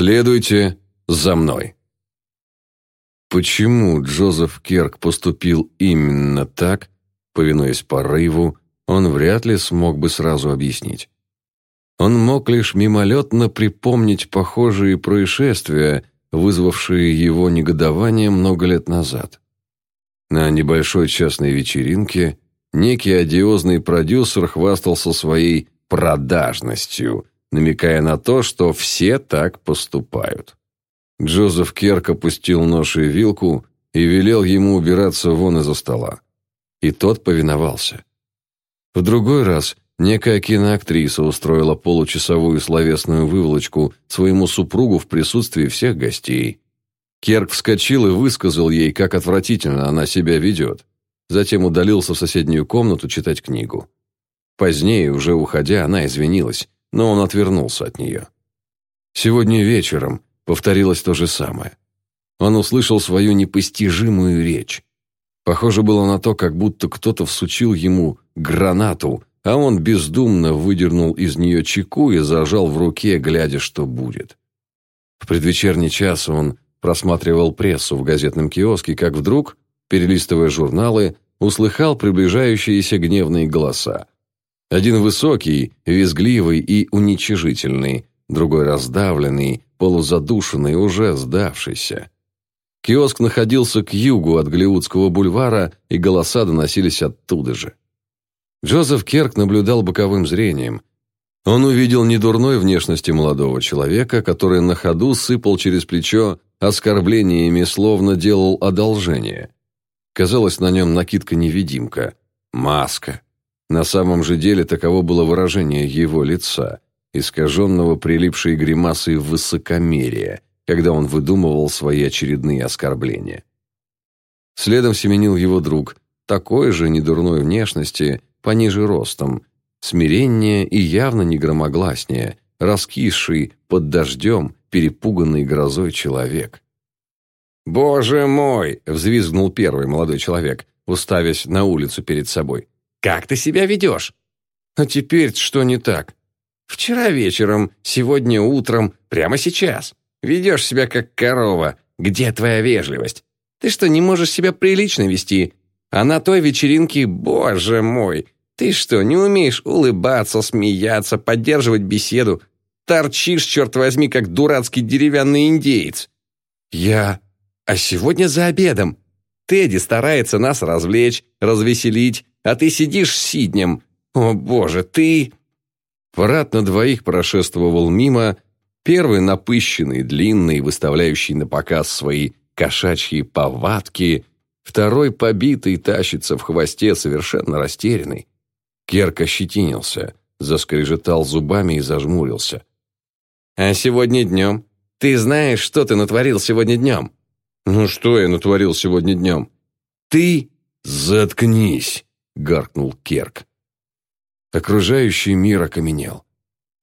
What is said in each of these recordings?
Следуйте за мной. Почему Джозеф Керк поступил именно так, повинуясь порыву, он вряд ли смог бы сразу объяснить. Он мог лишь мимолетно припомнить похожие происшествия, вызвавшие его негодование много лет назад. На небольшой частной вечеринке некий одиозный продюсер хвастался своей продажностью, намекая на то, что все так поступают. Джозеф Керк опустил нож и вилку и велел ему убираться вон из-за стола. И тот повиновался. В другой раз некая киноактриса устроила получасовую словесную выволочку своему супругу в присутствии всех гостей. Керк вскочил и высказал ей, как отвратительно она себя ведет. Затем удалился в соседнюю комнату читать книгу. Позднее, уже уходя, она извинилась, но он отвернулся от нее. Сегодня вечером повторилось то же самое. Он услышал свою непостижимую речь. Похоже было на то, как будто кто-то всучил ему гранату, а он бездумно выдернул из нее чеку и зажал в руке, глядя, что будет. В предвечерний час он просматривал прессу в газетном киоске, как вдруг, перелистывая журналы, услыхал приближающиеся гневные голоса. Один высокий, визгливый и уничижительный, другой раздавленный, полузадушенный, уже сдавшийся. Киоск находился к югу от Голливудского бульвара, и голоса доносились оттуда же. Джозеф Керк наблюдал боковым зрением. Он увидел недурной внешности молодого человека, который на ходу сыпал через плечо оскорблениями, словно делал одолжение. Казалось, на нем накидка-невидимка, маска. На самом же деле таково было выражение его лица, искаженного прилипшей гримасой высокомерия, когда он выдумывал свои очередные оскорбления. Следом семенил его друг, такой же недурной внешности, пониже ростом, смиреннее и явно не громогласнее, раскисший под дождем, перепуганный грозой человек. «Боже мой!» – взвизгнул первый молодой человек, уставясь на улицу перед собой. «Как ты себя ведешь?» «А теперь что не так?» «Вчера вечером, сегодня утром, прямо сейчас. Ведешь себя как корова. Где твоя вежливость? Ты что, не можешь себя прилично вести? А на той вечеринке, боже мой, ты что, не умеешь улыбаться, смеяться, поддерживать беседу? Торчишь, черт возьми, как дурацкий деревянный индеец. Я... А сегодня за обедом. Тедди старается нас развлечь, развеселить, а ты сидишь с Сиднем. О, боже, ты... Парад на двоих прошествовал мимо, первый напыщенный, длинный, выставляющий на показ свои кошачьи повадки, второй побитый тащится в хвосте, совершенно растерянный. Керк ощетинился, заскрежетал зубами и зажмурился. «А сегодня днем? Ты знаешь, что ты натворил сегодня днем?» «Ну что я натворил сегодня днем?» «Ты...» «Заткнись!» — гаркнул Керк. Окружающий мир окаменел.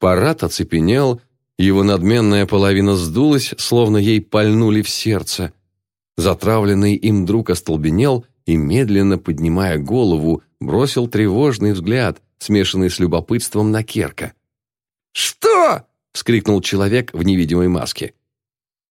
Парад оцепенел, его надменная половина сдулась, словно ей пальнули в сердце. Затравленный им друг остолбенел и, медленно поднимая голову, бросил тревожный взгляд, смешанный с любопытством на Керка. «Что?» — вскрикнул человек в невидимой маске.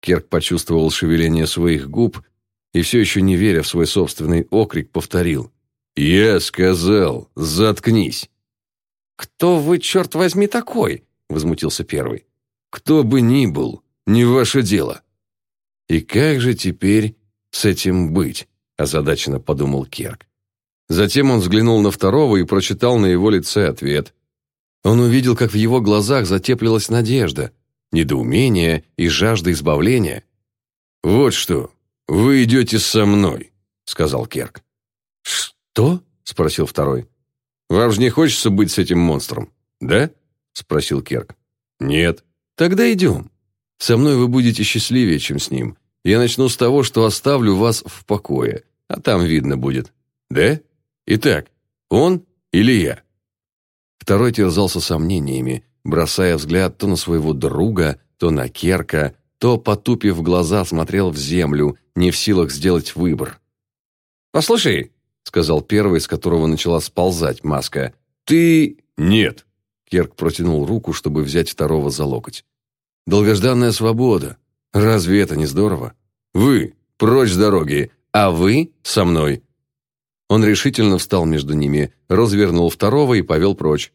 Керк почувствовал шевеление своих губ и все еще не веря в свой собственный окрик, повторил. «Я сказал, заткнись!» «Кто вы, черт возьми, такой?» — возмутился первый. «Кто бы ни был, не ваше дело». «И как же теперь с этим быть?» — озадаченно подумал Керк. Затем он взглянул на второго и прочитал на его лице ответ. Он увидел, как в его глазах затеплилась надежда, недоумение и жажда избавления. «Вот что, вы идете со мной», — сказал Керк. «Что?» — спросил второй. «Вам же не хочется быть с этим монстром, да?» — спросил Керк. «Нет». «Тогда идем. Со мной вы будете счастливее, чем с ним. Я начну с того, что оставлю вас в покое, а там видно будет. Да? Итак, он или я?» Второй терзался сомнениями, бросая взгляд то на своего друга, то на Керка, то, потупив глаза, смотрел в землю, не в силах сделать выбор. «Послушай», — сказал первый, с которого начала сползать маска, — «ты...» «Нет», — Керк протянул руку, чтобы взять второго за локоть. долгожданная свобода. Разве это не здорово? Вы прочь с дороги, а вы со мной. Он решительно встал между ними, развернул второго и повел прочь.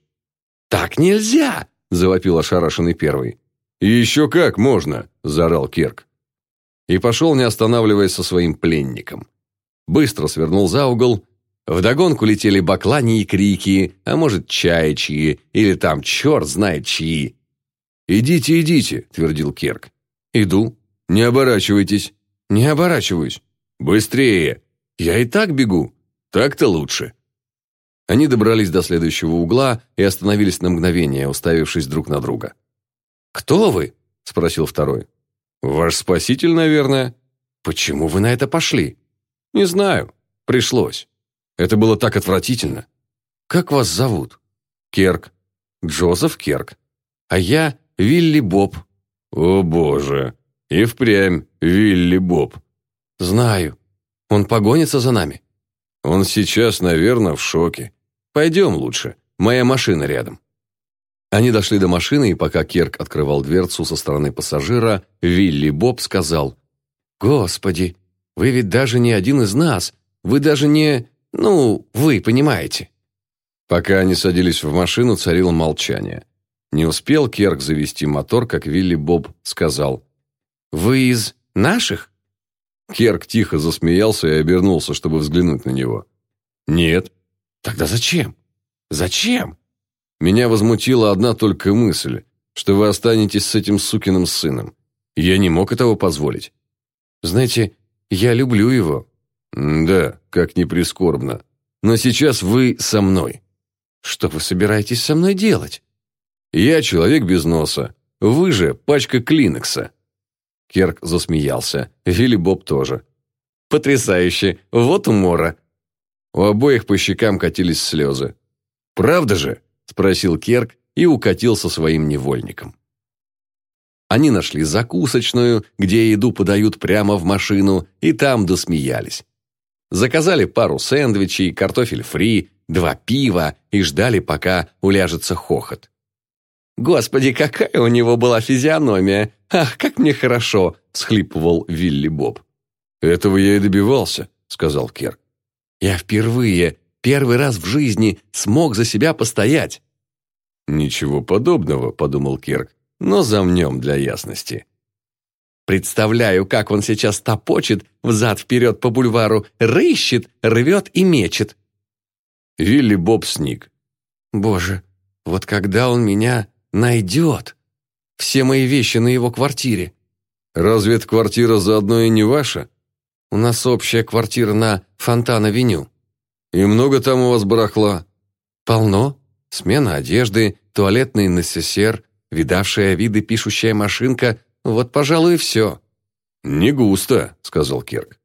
«Так нельзя!» – завопил ошарашенный первый. «Еще как можно!» – заорал Кирк. И пошел, не останавливаясь со своим пленником. Быстро свернул за угол. Вдогонку летели баклани и крики, а может, чаячьи, или там черт знает чьи. «Идите, идите», – твердил Кирк. «Иду. Не оборачивайтесь». «Не оборачиваюсь». «Быстрее! Я и так бегу. Так-то лучше». Они добрались до следующего угла и остановились на мгновение, уставившись друг на друга. «Кто вы?» – спросил второй. «Ваш спаситель, наверное». «Почему вы на это пошли?» «Не знаю. Пришлось. Это было так отвратительно. Как вас зовут?» «Керк. Джозеф Керк. А я Вилли Боб». «О, боже! И впрямь Вилли Боб». «Знаю. Он погонится за нами?» «Он сейчас, наверное, в шоке. Пойдем лучше. Моя машина рядом». Они дошли до машины, и пока Керк открывал дверцу со стороны пассажира, Вилли Боб сказал, «Господи, вы ведь даже не один из нас. Вы даже не... Ну, вы понимаете». Пока они садились в машину, царило молчание. Не успел Керк завести мотор, как Вилли Боб сказал, «Вы из наших?» Керк тихо засмеялся и обернулся, чтобы взглянуть на него. «Нет». «Тогда зачем? Зачем?» Меня возмутила одна только мысль, что вы останетесь с этим сукиным сыном. Я не мог этого позволить. Знаете, я люблю его. Да, как ни прискорбно. Но сейчас вы со мной. Что вы собираетесь со мной делать? Я человек без носа. Вы же пачка клинекса. Керк засмеялся. Вилли Боб тоже. Потрясающе. Вот умора. У обоих по щекам катились слезы. Правда же? спросил Керк и укатил со своим невольником. Они нашли закусочную, где еду подают прямо в машину, и там досмеялись. Заказали пару сэндвичей, картофель фри, два пива и ждали, пока уляжется хохот. «Господи, какая у него была физиономия! Ах, как мне хорошо!» – всхлипывал Вилли Боб. «Этого я и добивался», – сказал Керк. «Я впервые Первый раз в жизни смог за себя постоять». «Ничего подобного», — подумал Кирк, но замнем для ясности. Представляю, как он сейчас топочет взад-вперед по бульвару, рыщет, рвет и мечет. Вилли Боб сник. Боже, вот когда он меня найдет? Все мои вещи на его квартире. Разве эта квартира заодно и не ваша? У нас общая квартира на Фонтан-авеню. «И много там у вас барахла?» «Полно. Смена одежды, туалетный НССР, видавшая виды пишущая машинка. Вот, пожалуй, и все». «Не густо», — сказал Кирк.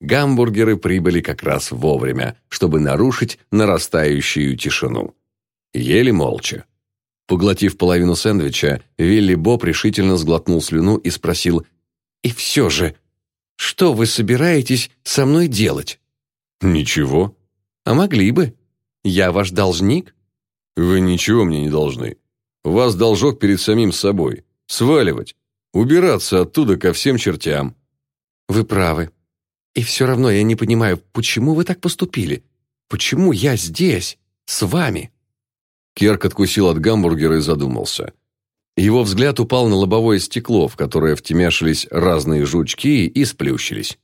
Гамбургеры прибыли как раз вовремя, чтобы нарушить нарастающую тишину. Ели молча. Поглотив половину сэндвича, Вилли Боб решительно сглотнул слюну и спросил, «И все же, что вы собираетесь со мной делать?» «Ничего». «А могли бы. Я ваш должник». «Вы ничего мне не должны. У вас должок перед самим собой. Сваливать. Убираться оттуда ко всем чертям». «Вы правы. И все равно я не понимаю, почему вы так поступили? Почему я здесь, с вами?» Керк откусил от гамбургера и задумался. Его взгляд упал на лобовое стекло, в которое втемяшились разные жучки и сплющились.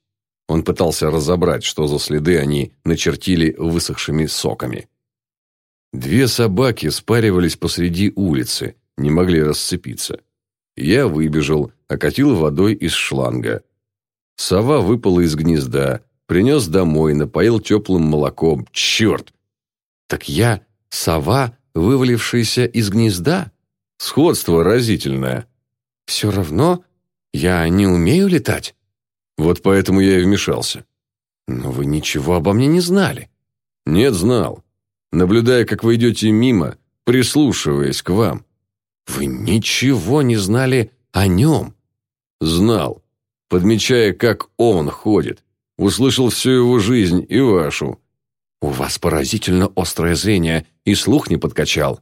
Он пытался разобрать, что за следы они начертили высохшими соками. Две собаки спаривались посреди улицы, не могли расцепиться. Я выбежал, окатил водой из шланга. Сова выпала из гнезда, принес домой, напоил теплым молоком. Черт! Так я сова, вывалившаяся из гнезда? Сходство разительное. Все равно я не умею летать. Вот поэтому я и вмешался. Но вы ничего обо мне не знали. Нет, знал. Наблюдая, как вы идете мимо, прислушиваясь к вам. Вы ничего не знали о нем. Знал. Подмечая, как он ходит. Услышал всю его жизнь и вашу. У вас поразительно острое зрение, и слух не подкачал.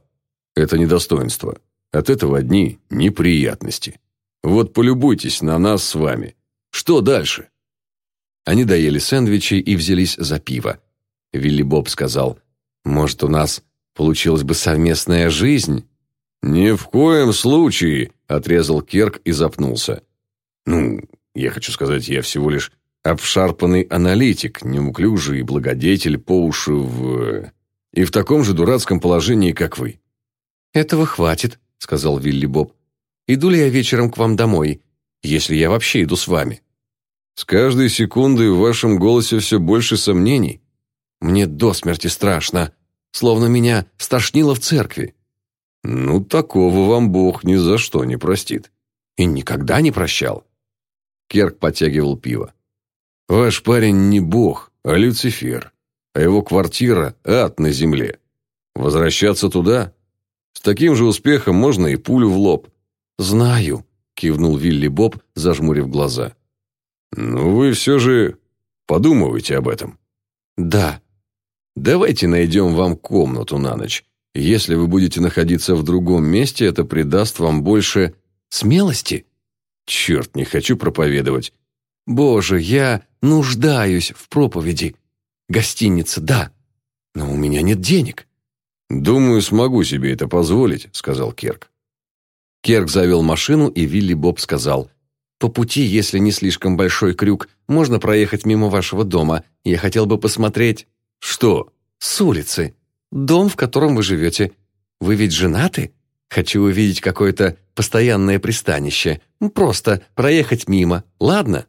Это недостоинство. От этого одни неприятности. Вот полюбуйтесь на нас с вами. Что дальше?» Они доели сэндвичи и взялись за пиво. Вилли Боб сказал, «Может, у нас получилась бы совместная жизнь?» «Ни в коем случае!» – отрезал Керк и запнулся. «Ну, я хочу сказать, я всего лишь обшарпанный аналитик, неуклюжий благодетель по уши в... и в таком же дурацком положении, как вы». «Этого хватит», — сказал Вилли Боб. «Иду ли я вечером к вам домой, если я вообще иду с вами?» «С каждой секундой в вашем голосе все больше сомнений. Мне до смерти страшно, словно меня стошнило в церкви». «Ну, такого вам Бог ни за что не простит». «И никогда не прощал». Керк подтягивал пиво. Ваш парень не бог, а Люцифер, а его квартира – ад на земле. Возвращаться туда? С таким же успехом можно и пулю в лоб. Знаю, кивнул Вилли Боб, зажмурив глаза. Ну вы все же подумывайте об этом. Да. Давайте найдем вам комнату на ночь. Если вы будете находиться в другом месте, это придаст вам больше смелости. Черт, не хочу проповедовать. Боже, я нуждаюсь в проповеди. Гостиница, да, но у меня нет денег. Думаю, смогу себе это позволить, сказал Керк. Керк завел машину, и Вилли Боб сказал, «По пути, если не слишком большой крюк, можно проехать мимо вашего дома. Я хотел бы посмотреть...» «Что?» «С улицы. Дом, в котором вы живете. Вы ведь женаты? Хочу увидеть какое-то постоянное пристанище. Просто проехать мимо, ладно?»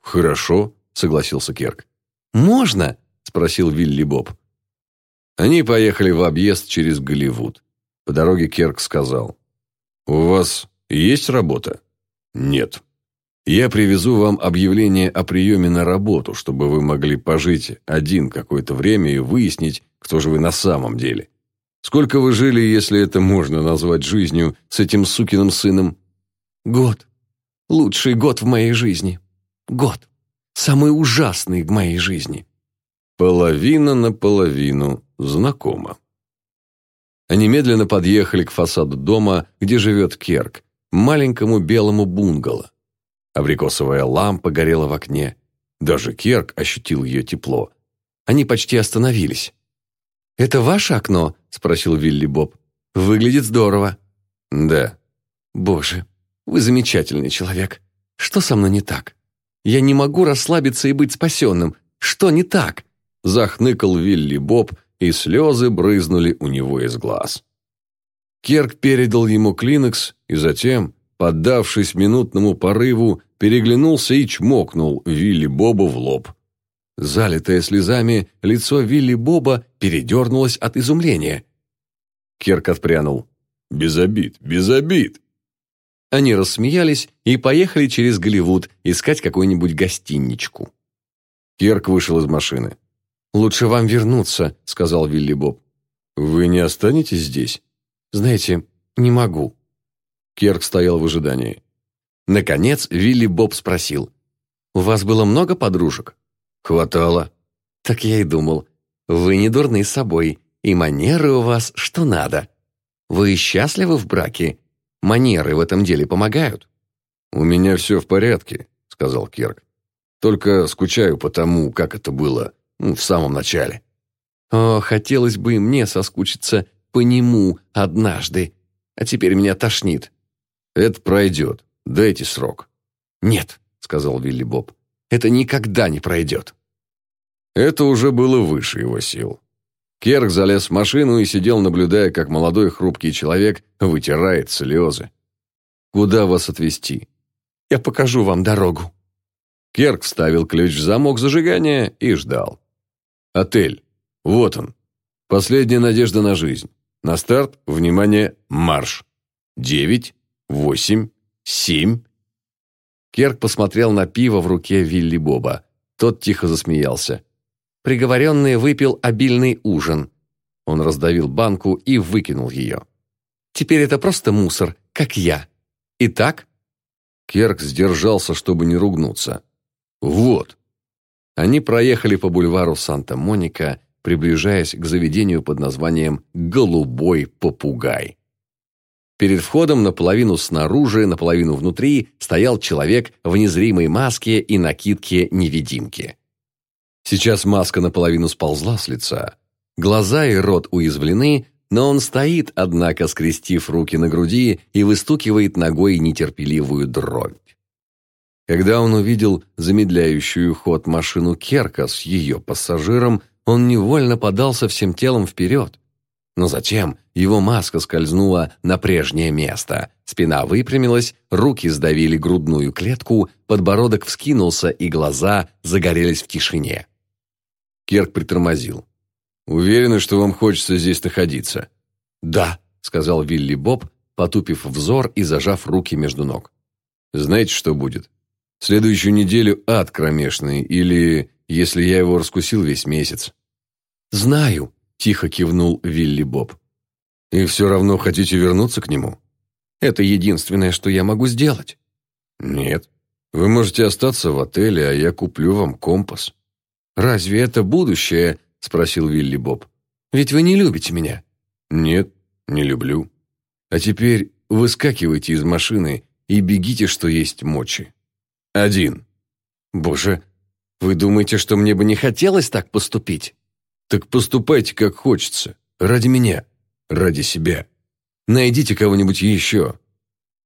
«Хорошо», — согласился Керк. «Можно?» — спросил Вилли Боб. Они поехали в объезд через Голливуд. По дороге Керк сказал. «У вас есть работа?» «Нет. Я привезу вам объявление о приеме на работу, чтобы вы могли пожить один какое-то время и выяснить, кто же вы на самом деле. Сколько вы жили, если это можно назвать жизнью, с этим сукиным сыном?» «Год. Лучший год в моей жизни», Год. Самый ужасный в моей жизни. Половина на половину знакомо. Они медленно подъехали к фасаду дома, где живет Керк, маленькому белому бунгало. Абрикосовая лампа горела в окне. Даже Керк ощутил ее тепло. Они почти остановились. «Это ваше окно?» – спросил Вилли Боб. «Выглядит здорово». «Да». «Боже, вы замечательный человек. Что со мной не так?» Я не могу расслабиться и быть спасенным. Что не так?» Захныкал Вилли Боб, и слезы брызнули у него из глаз. Керк передал ему клинекс и затем, поддавшись минутному порыву, переглянулся и чмокнул Вилли Боба в лоб. Залитое слезами, лицо Вилли Боба передернулось от изумления. Керк отпрянул. «Без обид, без обид!» Они рассмеялись и поехали через Голливуд искать какую-нибудь гостиничку. Керк вышел из машины. «Лучше вам вернуться», — сказал Вилли Боб. «Вы не останетесь здесь?» «Знаете, не могу». Керк стоял в ожидании. Наконец Вилли Боб спросил. «У вас было много подружек?» «Хватало». «Так я и думал. Вы не дурны собой, и манеры у вас что надо. Вы счастливы в браке Манеры в этом деле помогают». «У меня все в порядке», — сказал Керк. «Только скучаю по тому, как это было ну, в самом начале». «О, хотелось бы мне соскучиться по нему однажды, а теперь меня тошнит». «Это пройдет. Дайте срок». «Нет», — сказал Вилли Боб, — «это никогда не пройдет». Это уже было выше его сил. Керк залез в машину и сидел, наблюдая, как молодой хрупкий человек вытирает слезы. «Куда вас отвезти?» «Я покажу вам дорогу». Керк вставил ключ в замок зажигания и ждал. «Отель. Вот он. Последняя надежда на жизнь. На старт, внимание, марш. Девять, восемь, семь». Керк посмотрел на пиво в руке Вилли Боба. Тот тихо засмеялся. Приговоренный выпил обильный ужин. Он раздавил банку и выкинул ее. Теперь это просто мусор, как я. Итак? Керк сдержался, чтобы не ругнуться. Вот. Они проехали по бульвару Санта-Моника, приближаясь к заведению под названием «Голубой попугай». Перед входом наполовину снаружи, наполовину внутри стоял человек в незримой маске и накидке-невидимки. Сейчас маска наполовину сползла с лица. Глаза и рот уязвлены, но он стоит, однако, скрестив руки на груди и выстукивает ногой нетерпеливую дробь. Когда он увидел замедляющую ход машину Керка с ее пассажиром, он невольно подался всем телом вперед. Но затем его маска скользнула на прежнее место. Спина выпрямилась, руки сдавили грудную клетку, подбородок вскинулся, и глаза загорелись в тишине. Керк притормозил. «Уверены, что вам хочется здесь находиться?» «Да», — сказал Вилли Боб, потупив взор и зажав руки между ног. «Знаете, что будет? Следующую неделю ад кромешный, или, если я его раскусил весь месяц». «Знаю», — тихо кивнул Вилли Боб. «И все равно хотите вернуться к нему?» «Это единственное, что я могу сделать». «Нет. Вы можете остаться в отеле, а я куплю вам компас». «Разве это будущее?» – спросил Вилли Боб. «Ведь вы не любите меня». «Нет, не люблю. А теперь выскакивайте из машины и бегите, что есть мочи. Один». «Боже, вы думаете, что мне бы не хотелось так поступить?» «Так поступайте, как хочется. Ради меня. Ради себя. Найдите кого-нибудь еще».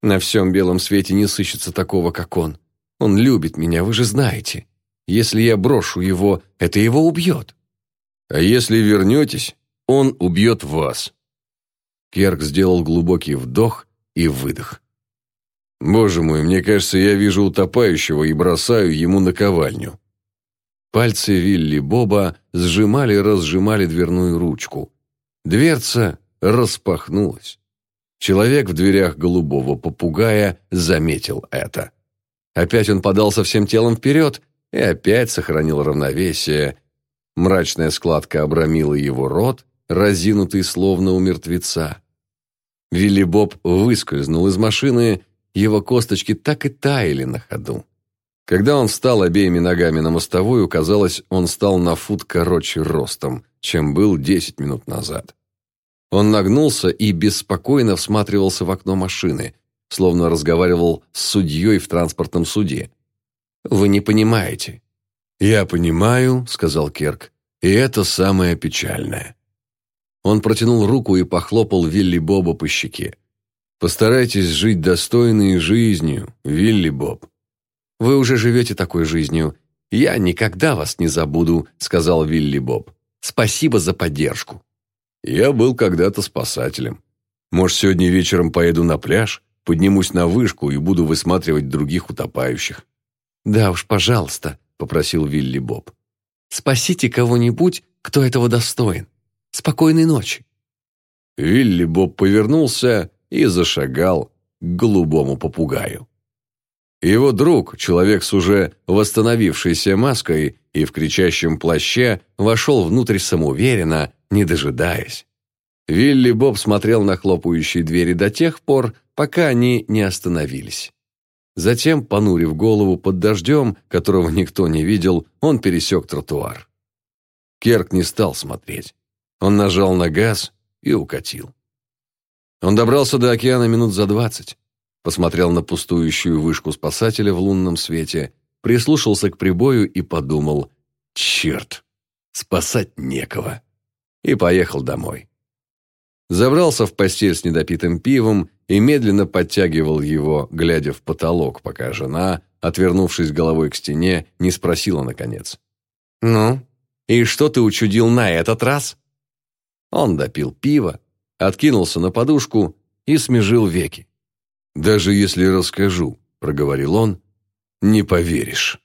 «На всем белом свете не сыщется такого, как он. Он любит меня, вы же знаете». Если я брошу его, это его убьет. А если вернетесь, он убьет вас. Керк сделал глубокий вдох и выдох. Боже мой, мне кажется, я вижу утопающего и бросаю ему наковальню. Пальцы Вилли Боба сжимали-разжимали дверную ручку. Дверца распахнулась. Человек в дверях голубого попугая заметил это. Опять он подался всем телом вперед, и опять сохранил равновесие. Мрачная складка обрамила его рот, разинутый словно у мертвеца. Вилли Боб выскользнул из машины, его косточки так и таяли на ходу. Когда он встал обеими ногами на мостовую, казалось, он стал на фут короче ростом, чем был десять минут назад. Он нагнулся и беспокойно всматривался в окно машины, словно разговаривал с судьей в транспортном суде. Вы не понимаете». «Я понимаю», — сказал Керк, — «и это самое печальное». Он протянул руку и похлопал Вилли Боба по щеке. «Постарайтесь жить достойной жизнью, Вилли Боб». «Вы уже живете такой жизнью. Я никогда вас не забуду», — сказал Вилли Боб. «Спасибо за поддержку». «Я был когда-то спасателем. Может, сегодня вечером поеду на пляж, поднимусь на вышку и буду высматривать других утопающих». «Да уж, пожалуйста», — попросил Вилли Боб. «Спасите кого-нибудь, кто этого достоин. Спокойной ночи». Вилли Боб повернулся и зашагал к голубому попугаю. Его друг, человек с уже восстановившейся маской и в кричащем плаще, вошел внутрь самоуверенно, не дожидаясь. Вилли Боб смотрел на хлопающие двери до тех пор, пока они не остановились. Затем, понурив голову под дождем, которого никто не видел, он пересек тротуар. Керк не стал смотреть. Он нажал на газ и укатил. Он добрался до океана минут за двадцать, посмотрел на пустующую вышку спасателя в лунном свете, прислушался к прибою и подумал «Черт, спасать некого!» и поехал домой. Забрался в постель с недопитым пивом и медленно подтягивал его, глядя в потолок, пока жена, отвернувшись головой к стене, не спросила наконец. «Ну, и что ты учудил на этот раз?» Он допил пиво, откинулся на подушку и смежил веки. «Даже если расскажу», — проговорил он, — «не поверишь».